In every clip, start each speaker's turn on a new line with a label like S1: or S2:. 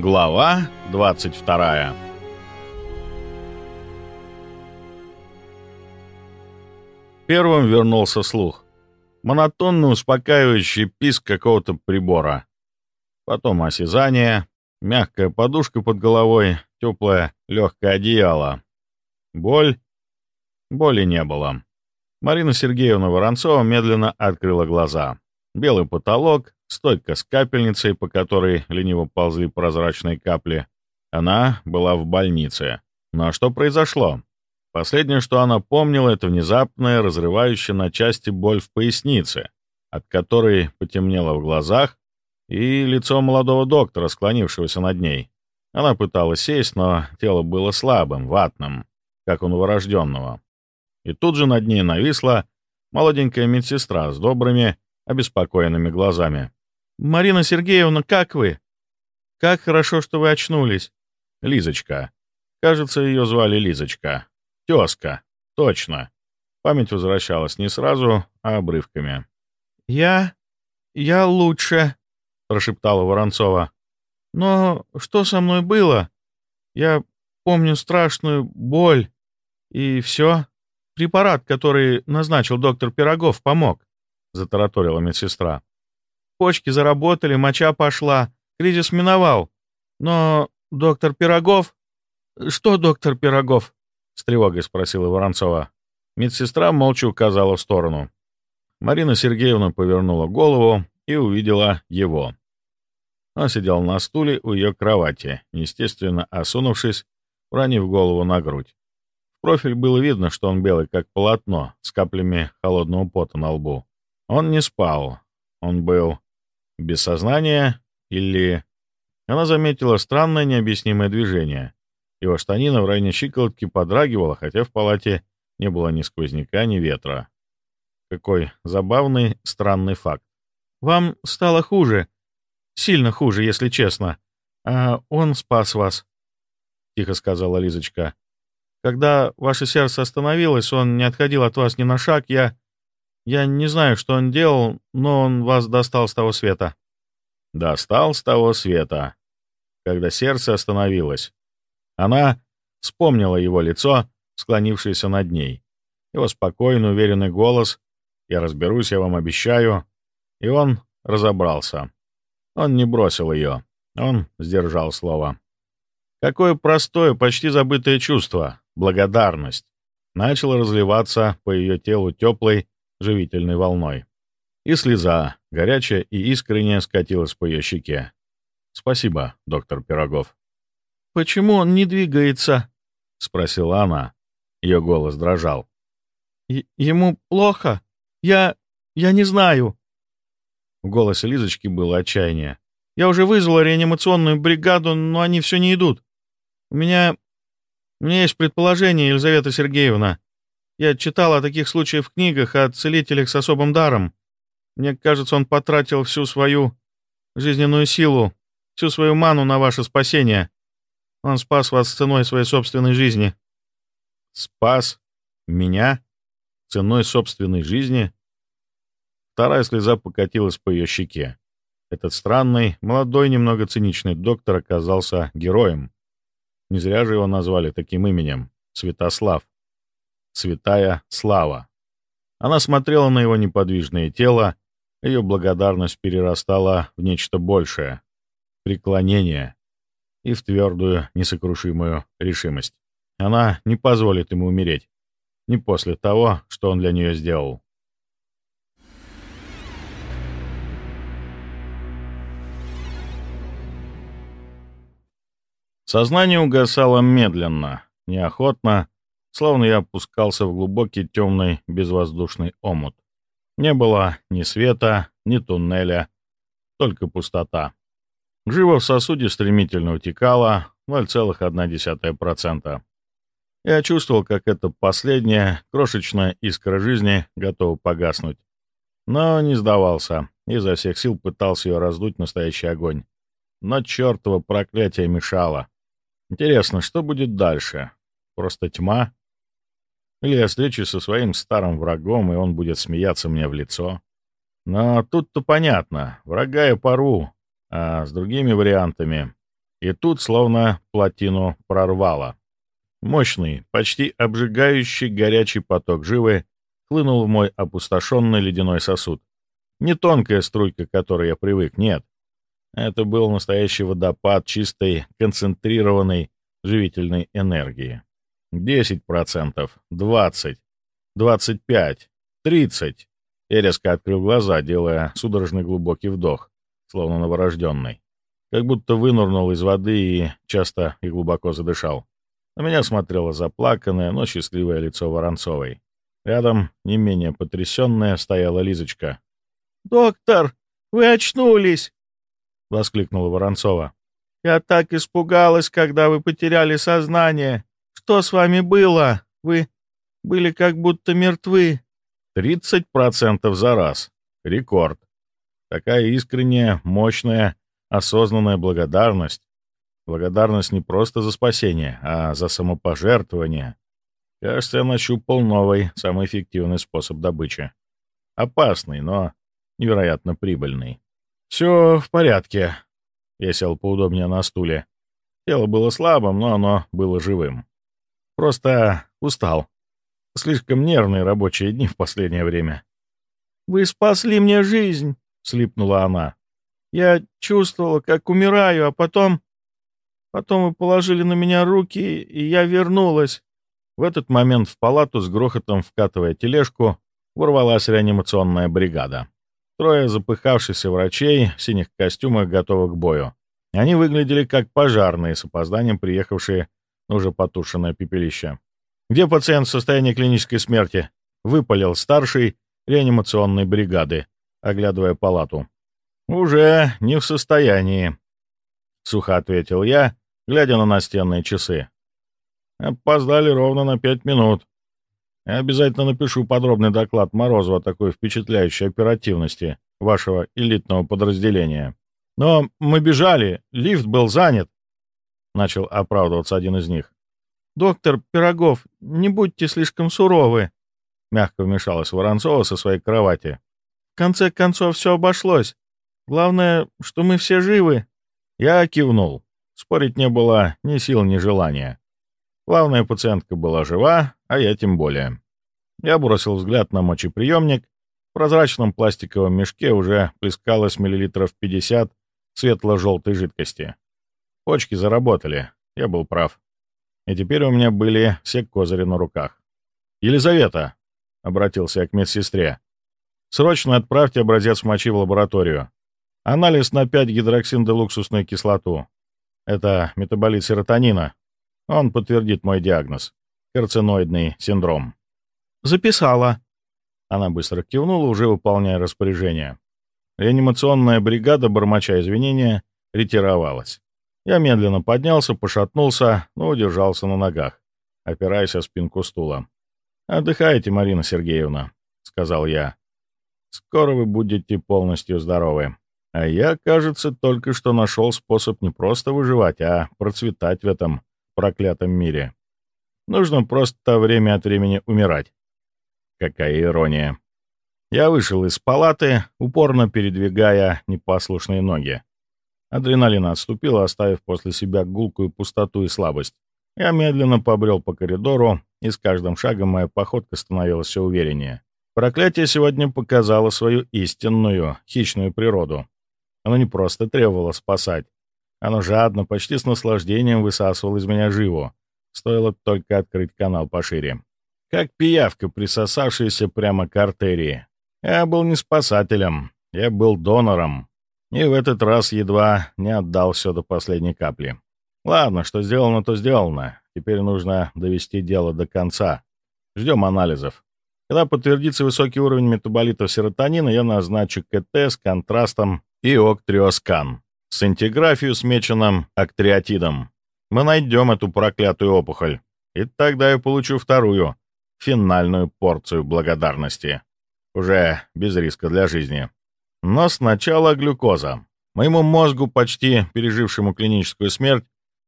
S1: Глава 22 Первым вернулся слух. Монотонный успокаивающий писк какого-то прибора. Потом осязание, мягкая подушка под головой, теплое легкое одеяло. Боль? Боли не было. Марина Сергеевна Воронцова медленно открыла глаза. Белый потолок, стойка с капельницей, по которой лениво ползли прозрачные капли. Она была в больнице. Но что произошло? Последнее, что она помнила, это внезапная, разрывающая на части боль в пояснице, от которой потемнело в глазах, и лицо молодого доктора, склонившегося над ней. Она пыталась сесть, но тело было слабым, ватным, как у новорожденного. И тут же над ней нависла молоденькая медсестра с добрыми, обеспокоенными глазами. «Марина Сергеевна, как вы? Как хорошо, что вы очнулись!» «Лизочка. Кажется, ее звали Лизочка. Тезка. Точно. Память возвращалась не сразу, а обрывками. «Я... я лучше», — прошептала Воронцова. «Но что со мной было? Я помню страшную боль. И все. Препарат, который назначил доктор Пирогов, помог», — затараторила медсестра. Почки заработали, моча пошла, кризис миновал. Но доктор Пирогов... Что доктор Пирогов? С тревогой спросила Воронцова. Медсестра молча указала в сторону. Марина Сергеевна повернула голову и увидела его. Он сидел на стуле у ее кровати, естественно осунувшись, уронив голову на грудь. В профиль было видно, что он белый как полотно, с каплями холодного пота на лбу. Он не спал. Он был без сознания или... Она заметила странное необъяснимое движение. Его штанина в районе щиколотки подрагивала, хотя в палате не было ни сквозняка, ни ветра. Какой забавный, странный факт. «Вам стало хуже. Сильно хуже, если честно. А он спас вас», — тихо сказала Лизочка. «Когда ваше сердце остановилось, он не отходил от вас ни на шаг. Я... Я не знаю, что он делал, но он вас достал с того света». «Достал с того света», когда сердце остановилось. Она вспомнила его лицо, склонившееся над ней. Его спокойный, уверенный голос «Я разберусь, я вам обещаю». И он разобрался. Он не бросил ее. Он сдержал слово. Какое простое, почти забытое чувство — благодарность — начало разливаться по ее телу теплой, живительной волной. И слеза, горячая и искренняя, скатилась по ее щеке. «Спасибо, доктор Пирогов». «Почему он не двигается?» — спросила она. Ее голос дрожал. «Ему плохо? Я... я не знаю». В голосе Лизочки было отчаяние. «Я уже вызвала реанимационную бригаду, но они все не идут. У меня... у меня есть предположение, Елизавета Сергеевна. Я читала о таких случаях в книгах о целителях с особым даром. Мне кажется, он потратил всю свою жизненную силу, всю свою ману на ваше спасение. Он спас вас ценой своей собственной жизни». «Спас? Меня? Ценой собственной жизни?» Вторая слеза покатилась по ее щеке. Этот странный, молодой, немного циничный доктор оказался героем. Не зря же его назвали таким именем — Святослав. Святая Слава. Она смотрела на его неподвижное тело, ее благодарность перерастала в нечто большее — преклонение и в твердую, несокрушимую решимость. Она не позволит ему умереть, не после того, что он для нее сделал. Сознание угасало медленно, неохотно, словно я опускался в глубокий темный безвоздушный омут. Не было ни света, ни туннеля, только пустота. Живо в сосуде стремительно утекало 0,1%. Я чувствовал, как эта последняя крошечная искра жизни готова погаснуть. Но не сдавался, изо всех сил пытался ее раздуть настоящий огонь. Но чертово проклятие мешало. Интересно, что будет дальше? Просто тьма? Или я встречусь со своим старым врагом, и он будет смеяться мне в лицо? Но тут-то понятно. Врага я порву, а с другими вариантами... И тут словно плотину прорвало. Мощный, почти обжигающий горячий поток живы хлынул в мой опустошенный ледяной сосуд. Не тонкая струйка, к которой я привык, нет. Это был настоящий водопад чистой, концентрированной живительной энергии. 10%, 20%, 25%, 30%. Я резко открыл глаза, делая судорожный глубокий вдох, словно новорожденный. Как будто вынурнул из воды и часто и глубоко задышал. На меня смотрело заплаканное, но счастливое лицо Воронцовой. Рядом, не менее потрясенная, стояла Лизочка.
S2: «Доктор, вы очнулись!»
S1: — воскликнула Воронцова.
S2: «Я так испугалась, когда вы потеряли сознание. Что с вами было? Вы были как будто мертвы».
S1: «Тридцать процентов за раз. Рекорд. Такая искренняя, мощная, осознанная благодарность. Благодарность не просто за спасение, а за самопожертвование. Кажется, я нащупал новый, самый эффективный способ добычи. Опасный, но невероятно прибыльный. «Все в порядке». Я сел поудобнее на стуле. Тело было слабым, но оно было живым. Просто устал. Слишком нервные рабочие дни в последнее время.
S2: «Вы спасли мне жизнь», — слипнула она. «Я чувствовала, как умираю, а потом... Потом вы положили на меня руки, и я вернулась».
S1: В этот момент в палату с грохотом вкатывая тележку ворвалась реанимационная бригада. Трое запыхавшихся врачей в синих костюмах готовы к бою. Они выглядели как пожарные, с опозданием приехавшие уже потушенное пепелище. «Где пациент в состоянии клинической смерти?» — выпалил старший реанимационной бригады, оглядывая палату. «Уже не в состоянии», — сухо ответил я, глядя на настенные часы. «Опоздали ровно на пять минут. Я обязательно напишу подробный доклад Морозова о такой впечатляющей оперативности вашего элитного подразделения. Но мы бежали, лифт был занят, — начал оправдываться один из них.
S2: «Доктор Пирогов, не будьте слишком суровы», — мягко вмешалась Воронцова со своей кровати. «В конце концов, все обошлось. Главное, что мы все живы».
S1: Я кивнул. Спорить не было ни сил, ни желания. Главная пациентка была жива, а я тем более. Я бросил взгляд на мочеприемник. В прозрачном пластиковом мешке уже плескалось миллилитров 50 светло-желтой жидкости. Почки заработали, я был прав. И теперь у меня были все козыри на руках. «Елизавета!» — обратился я к медсестре. «Срочно отправьте образец мочи в лабораторию. Анализ на 5 гидроксиндолуксусную кислоту. Это метаболит серотонина, он подтвердит мой диагноз. Карциноидный синдром.
S2: «Записала».
S1: Она быстро кивнула, уже выполняя распоряжение. Реанимационная бригада, бормоча извинения, ретировалась. Я медленно поднялся, пошатнулся, но удержался на ногах, опираясь о спинку стула. «Отдыхайте, Марина Сергеевна», — сказал я. «Скоро вы будете полностью здоровы. А я, кажется, только что нашел способ не просто выживать, а процветать в этом проклятом мире. Нужно просто время от времени умирать. Какая ирония. Я вышел из палаты, упорно передвигая непослушные ноги. Адреналин отступил, оставив после себя гулкую пустоту и слабость. Я медленно побрел по коридору, и с каждым шагом моя походка становилась все увереннее. Проклятие сегодня показало свою истинную, хищную природу. Оно не просто требовало спасать, оно жадно, почти с наслаждением высасывало из меня живо. Стоило только открыть канал пошире. Как пиявка, присосавшаяся прямо к артерии. Я был не спасателем, я был донором. И в этот раз едва не отдал все до последней капли. Ладно, что сделано, то сделано. Теперь нужно довести дело до конца. Ждем анализов. Когда подтвердится высокий уровень метаболитов серотонина, я назначу КТ с контрастом и октриоскан с интеграфию смеченным актриотидом. Мы найдем эту проклятую опухоль, и тогда я получу вторую, финальную порцию благодарности. Уже без риска для жизни. Но сначала глюкоза. Моему мозгу, почти пережившему клиническую смерть,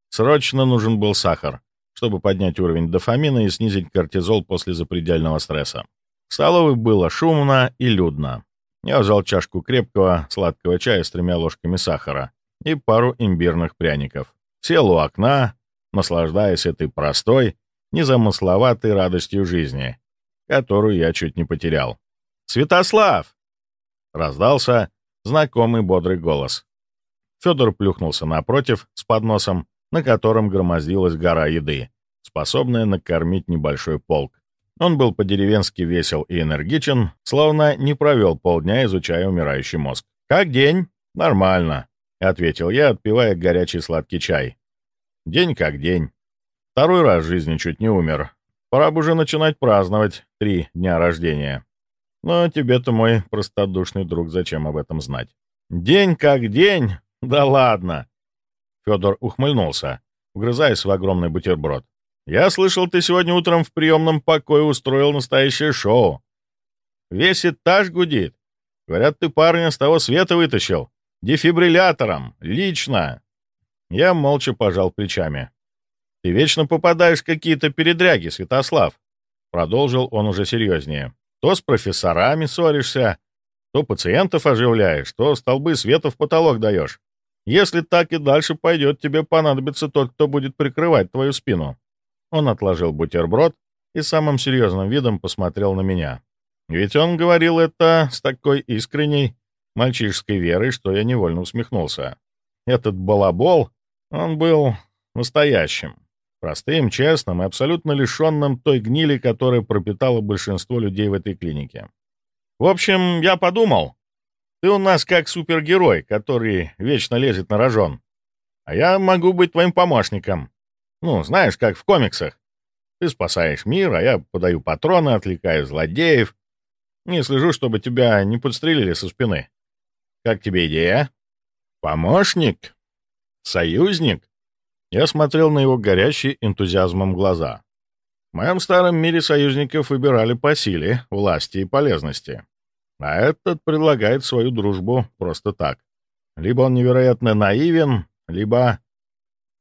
S1: срочно нужен был сахар, чтобы поднять уровень дофамина и снизить кортизол после запредельного стресса. В столовой было шумно и людно. Я взял чашку крепкого сладкого чая с тремя ложками сахара и пару имбирных пряников. Сел у окна, наслаждаясь этой простой, незамысловатой радостью жизни, которую я чуть не потерял. «Святослав!» — раздался знакомый бодрый голос. Федор плюхнулся напротив с подносом, на котором громоздилась гора еды, способная накормить небольшой полк. Он был по-деревенски весел и энергичен, словно не провел полдня, изучая умирающий мозг. «Как день?» «Нормально», — ответил я, отпивая горячий сладкий чай. «День как день. Второй раз в жизни чуть не умер. Пора бы уже начинать праздновать три дня рождения. Но тебе-то, мой простодушный друг, зачем об этом знать?» «День как день? Да ладно!» Федор ухмыльнулся, вгрызаясь в огромный бутерброд. «Я слышал, ты сегодня утром в приемном покое устроил настоящее шоу. Весь этаж гудит. Говорят, ты парня с того света вытащил. Дефибриллятором. Лично». Я молча пожал плечами. «Ты вечно попадаешь в какие-то передряги, Святослав», — продолжил он уже серьезнее. «То с профессорами ссоришься, то пациентов оживляешь, то столбы света в потолок даешь. Если так и дальше пойдет, тебе понадобится тот, кто будет прикрывать твою спину». Он отложил бутерброд и самым серьезным видом посмотрел на меня. Ведь он говорил это с такой искренней мальчишеской верой, что я невольно усмехнулся. Этот балабол, он был настоящим, простым, честным и абсолютно лишенным той гнили, которая пропитала большинство людей в этой клинике. В общем, я подумал, ты у нас как супергерой, который вечно лезет на рожон. А я могу быть твоим помощником. Ну, знаешь, как в комиксах. Ты спасаешь мир, а я подаю патроны, отвлекаю злодеев. Не слежу, чтобы тебя не подстрелили со спины. Как тебе идея? Помощник? Союзник? Я смотрел на его горящие энтузиазмом глаза. В моем старом мире союзников выбирали по силе, власти и полезности. А этот предлагает свою дружбу просто так. Либо он невероятно наивен, либо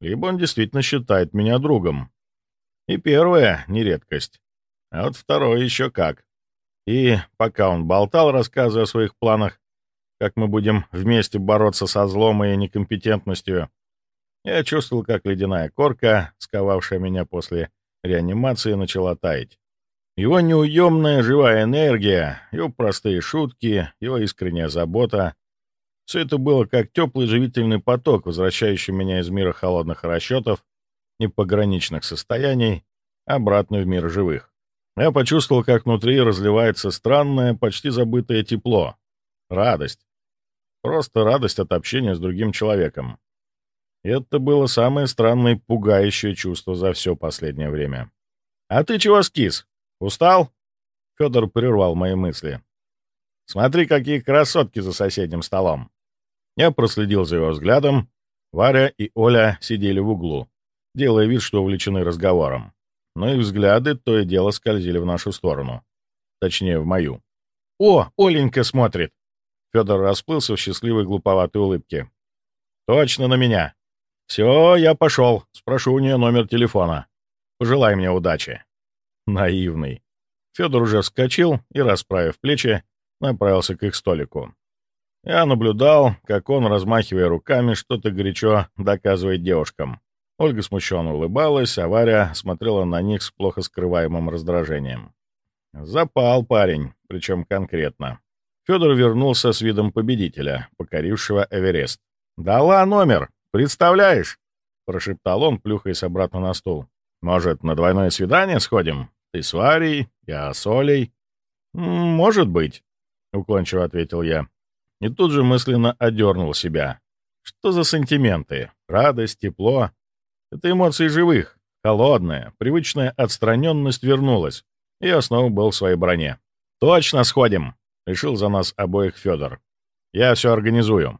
S1: либо он действительно считает меня другом. И первое — не редкость. А вот второе еще как. И пока он болтал, рассказывая о своих планах, как мы будем вместе бороться со злом и некомпетентностью, я чувствовал, как ледяная корка, сковавшая меня после реанимации, начала таять. Его неуемная живая энергия, его простые шутки, его искренняя забота все это было как теплый живительный поток, возвращающий меня из мира холодных расчетов и пограничных состояний обратно в мир живых. Я почувствовал, как внутри разливается странное, почти забытое тепло. Радость. Просто радость от общения с другим человеком. Это было самое странное пугающее чувство за все последнее время. «А ты чего скис? Устал?» Федор прервал мои мысли. «Смотри, какие красотки за соседним столом!» Я проследил за его взглядом. Варя и Оля сидели в углу, делая вид, что увлечены разговором. Но их взгляды то и дело скользили в нашу сторону. Точнее, в мою. «О, Оленька смотрит!» Федор расплылся в счастливой глуповатой улыбке. «Точно на меня! Все, я пошел. Спрошу у нее номер телефона. Пожелай мне удачи». Наивный. Федор уже вскочил и, расправив плечи, направился к их столику. Я наблюдал, как он, размахивая руками, что-то горячо доказывает девушкам. Ольга смущенно улыбалась, а Варя смотрела на них с плохо скрываемым раздражением. Запал парень, причем конкретно. Федор вернулся с видом победителя, покорившего Эверест. «Дала номер, представляешь?» — прошептал он, плюхаясь обратно на стул. «Может, на двойное свидание сходим? Ты с Варей, я с Олей?» «Может быть», — уклончиво ответил я. И тут же мысленно одернул себя. Что за сантименты? Радость, тепло. Это эмоции живых. Холодная, привычная отстраненность вернулась. И я снова был в своей броне. «Точно сходим!» — решил за нас обоих Федор. «Я все организую».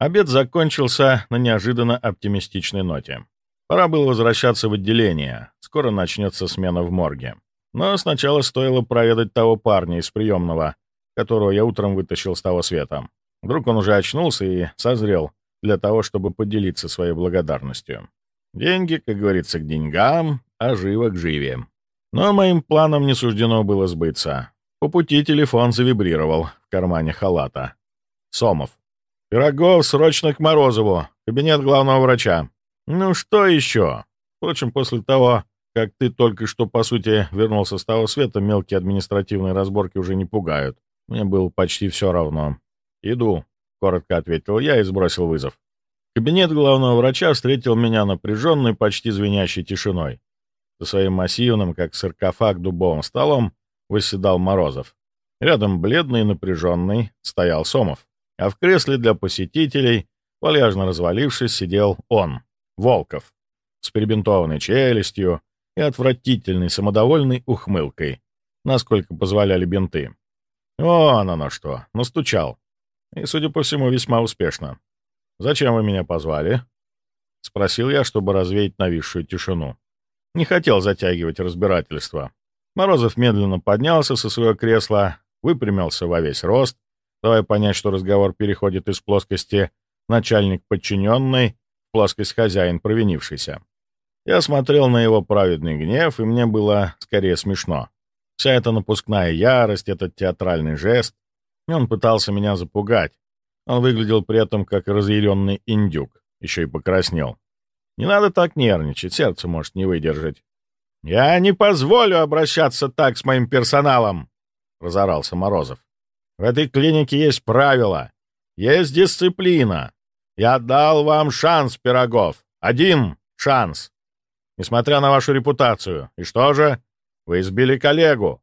S1: Обед закончился на неожиданно оптимистичной ноте. Пора было возвращаться в отделение. Скоро начнется смена в морге. Но сначала стоило проведать того парня из приемного, которого я утром вытащил с того света. Вдруг он уже очнулся и созрел для того, чтобы поделиться своей благодарностью. Деньги, как говорится, к деньгам, а живо к живе. Но моим планам не суждено было сбыться. По пути телефон завибрировал в кармане халата. Сомов. «Пирогов, срочно к Морозову. Кабинет главного врача». «Ну что еще? Впрочем, после того, как ты только что, по сути, вернулся с того света, мелкие административные разборки уже не пугают. Мне было почти все равно. «Иду», — коротко ответил я и сбросил вызов. Кабинет главного врача встретил меня напряженной, почти звенящей тишиной. За своим массивным, как саркофаг, дубовым столом восседал Морозов. Рядом бледный и напряженный стоял Сомов, а в кресле для посетителей, вальяжно развалившись, сидел он, Волков, с перебинтованной челюстью и отвратительной самодовольной ухмылкой, насколько позволяли бинты. Вон оно что, настучал. И, судя по всему, весьма успешно. «Зачем вы меня позвали?» — спросил я, чтобы развеять нависшую тишину. Не хотел затягивать разбирательство. Морозов медленно поднялся со своего кресла, выпрямился во весь рост, давая понять, что разговор переходит из плоскости начальник-подчиненный в плоскость хозяин провинившийся. Я смотрел на его праведный гнев, и мне было скорее смешно. Вся эта напускная ярость, этот театральный жест. Он пытался меня запугать. Он выглядел при этом как разъяренный индюк, еще и покраснел. Не надо так нервничать, сердце может не выдержать. «Я не позволю обращаться так с моим персоналом!» — разорался Морозов. «В этой клинике есть правила, есть дисциплина. Я дал вам шанс, Пирогов. Один шанс. Несмотря на вашу репутацию. И что же? Вы избили коллегу.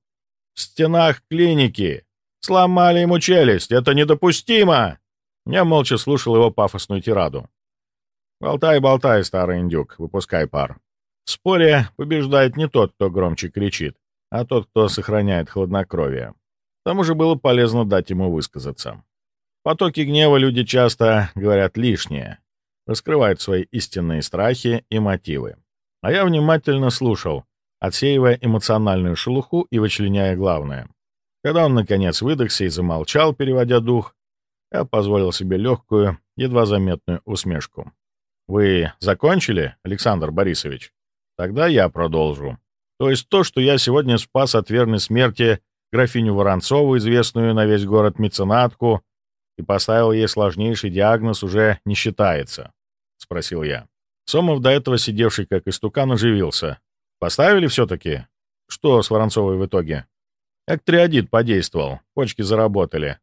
S1: В стенах клиники. Сломали ему челюсть. Это недопустимо!» Я молча слушал его пафосную тираду. «Болтай, болтай, старый индюк, выпускай пар. В споре побеждает не тот, кто громче кричит, а тот, кто сохраняет хладнокровие. Тому же было полезно дать ему высказаться. В потоке гнева люди часто говорят лишнее, раскрывают свои истинные страхи и мотивы. А я внимательно слушал, отсеивая эмоциональную шелуху и вычленяя главное. Когда он, наконец, выдохся и замолчал, переводя дух, я позволил себе легкую, едва заметную усмешку. «Вы закончили, Александр Борисович? Тогда я продолжу. То есть то, что я сегодня спас от верной смерти графиню Воронцову, известную на весь город меценатку, и поставил ей сложнейший диагноз, уже не считается?» — спросил я. Сомов, до этого сидевший как истукан, оживился. «Поставили все-таки? Что с Воронцовой в итоге?» Эктриодит подействовал, почки заработали.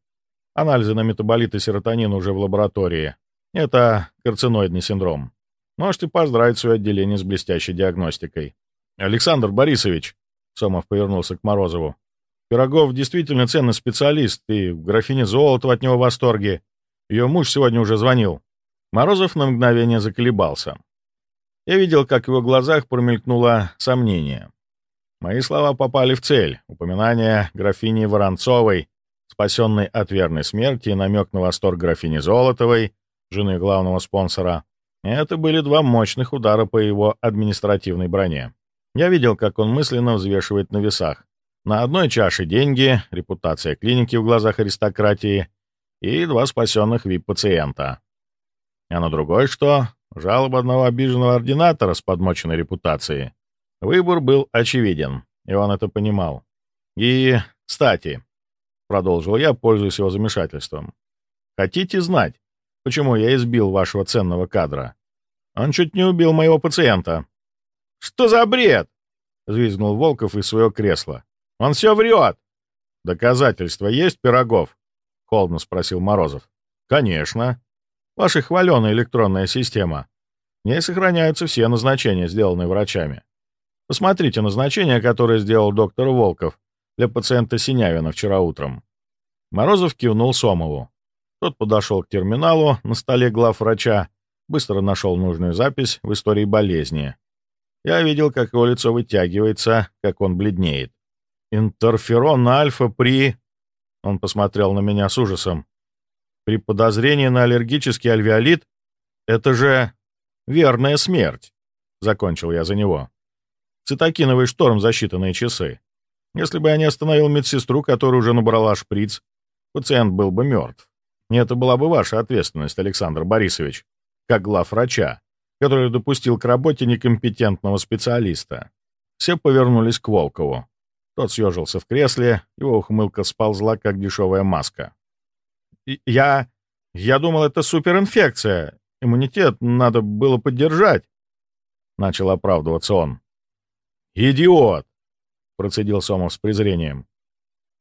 S1: Анализы на метаболиты серотонина уже в лаборатории. Это карциноидный синдром. Можете поздравить свое отделение с блестящей диагностикой. Александр Борисович, Сомов повернулся к Морозову. Пирогов действительно ценный специалист, и графиня Золотова от него в восторге. Ее муж сегодня уже звонил. Морозов на мгновение заколебался. Я видел, как в его глазах промелькнуло сомнение. Мои слова попали в цель. Упоминание графини Воронцовой спасенный от верной смерти намек на восторг графини Золотовой, жены главного спонсора. Это были два мощных удара по его административной броне. Я видел, как он мысленно взвешивает на весах. На одной чаше деньги, репутация клиники в глазах аристократии и два спасенных вип-пациента. А на другой что? Жалоба одного обиженного ординатора с подмоченной репутацией. Выбор был очевиден, и он это понимал. И, кстати, — продолжил я, пользуясь его замешательством. «Хотите знать, почему я избил вашего ценного кадра? Он чуть не убил моего пациента». «Что за бред?» — взвизгнул Волков из своего кресла. «Он все врет!» «Доказательства есть, Пирогов?» — холодно спросил Морозов. «Конечно. Ваша хваленая электронная система. В ней сохраняются все назначения, сделанные врачами. Посмотрите назначение, которое сделал доктор Волков для пациента Синявина вчера утром. Морозов кивнул Сомову. Тот подошел к терминалу на столе главврача, быстро нашел нужную запись в истории болезни. Я видел, как его лицо вытягивается, как он бледнеет. «Интерферон альфа при...» Он посмотрел на меня с ужасом. «При подозрении на аллергический альвеолит? Это же верная смерть!» Закончил я за него. Цитокиновый шторм за считанные часы. Если бы я не остановил медсестру, которая уже набрала шприц, пациент был бы мертв. И это была бы ваша ответственность, Александр Борисович, как глав врача, который допустил к работе некомпетентного специалиста. Все повернулись к Волкову. Тот съежился в кресле, его ухмылка сползла, как дешевая маска. «Я... я думал, это суперинфекция. иммунитет надо было поддержать», — начал оправдываться он. «Идиот!» — процедил Сомов с презрением.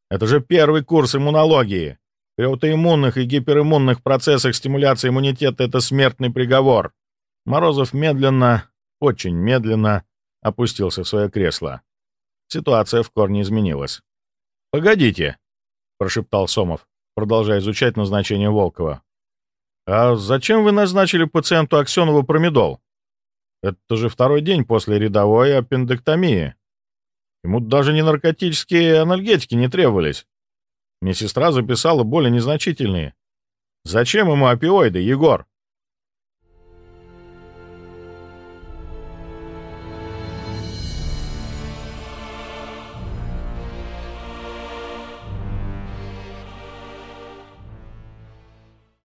S1: «Это же первый курс иммунологии. При аутоиммунных и гипериммунных процессах стимуляции иммунитета это смертный приговор». Морозов медленно, очень медленно опустился в свое кресло. Ситуация в корне изменилась. «Погодите», — прошептал Сомов, продолжая изучать назначение Волкова. «А зачем вы назначили пациенту Аксенову промедол? Это же второй день после рядовой аппендэктомии. Ему даже не наркотические анальгетики не требовались. Мне сестра записала более незначительные. Зачем ему опиоиды, Егор?»